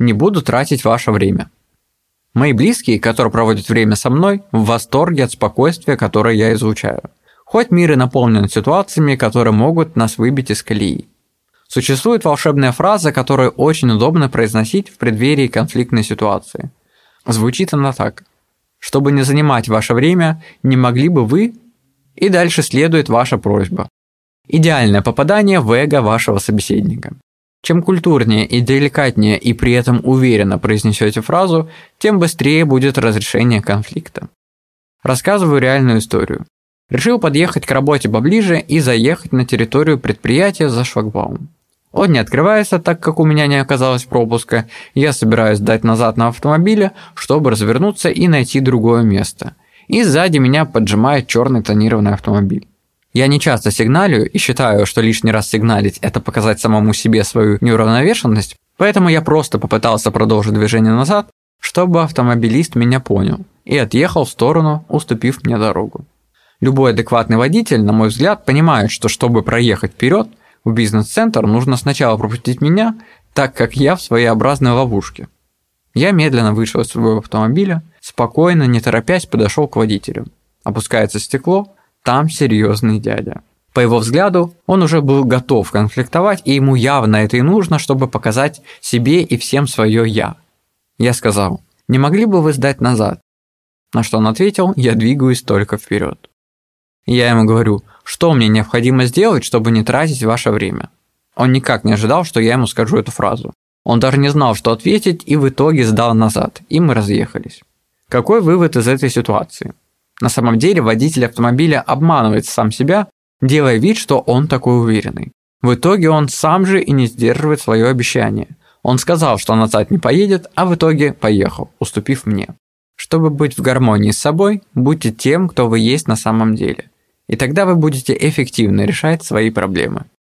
Не буду тратить ваше время. Мои близкие, которые проводят время со мной, в восторге от спокойствия, которое я излучаю. Хоть мир и наполнен ситуациями, которые могут нас выбить из колеи. Существует волшебная фраза, которую очень удобно произносить в преддверии конфликтной ситуации. Звучит она так. Чтобы не занимать ваше время, не могли бы вы... И дальше следует ваша просьба. Идеальное попадание в эго вашего собеседника. Чем культурнее и деликатнее и при этом уверенно произнесете фразу, тем быстрее будет разрешение конфликта. Рассказываю реальную историю. Решил подъехать к работе поближе и заехать на территорию предприятия за шлагбаум. Он не открывается, так как у меня не оказалось пропуска, я собираюсь дать назад на автомобиле, чтобы развернуться и найти другое место. И сзади меня поджимает черный тонированный автомобиль. Я не часто сигналю и считаю, что лишний раз сигналить – это показать самому себе свою неуравновешенность, поэтому я просто попытался продолжить движение назад, чтобы автомобилист меня понял и отъехал в сторону, уступив мне дорогу. Любой адекватный водитель, на мой взгляд, понимает, что чтобы проехать вперед в бизнес-центр, нужно сначала пропустить меня, так как я в своеобразной ловушке. Я медленно вышел из своего автомобиля, спокойно, не торопясь, подошел к водителю. Опускается стекло, там серьезный дядя. По его взгляду, он уже был готов конфликтовать, и ему явно это и нужно, чтобы показать себе и всем свое «я». Я сказал, не могли бы вы сдать назад? На что он ответил, я двигаюсь только вперед. Я ему говорю, что мне необходимо сделать, чтобы не тратить ваше время. Он никак не ожидал, что я ему скажу эту фразу. Он даже не знал, что ответить, и в итоге сдал назад, и мы разъехались. Какой вывод из этой ситуации? На самом деле водитель автомобиля обманывает сам себя, делая вид, что он такой уверенный. В итоге он сам же и не сдерживает свое обещание. Он сказал, что назад не поедет, а в итоге поехал, уступив мне. Чтобы быть в гармонии с собой, будьте тем, кто вы есть на самом деле. И тогда вы будете эффективно решать свои проблемы.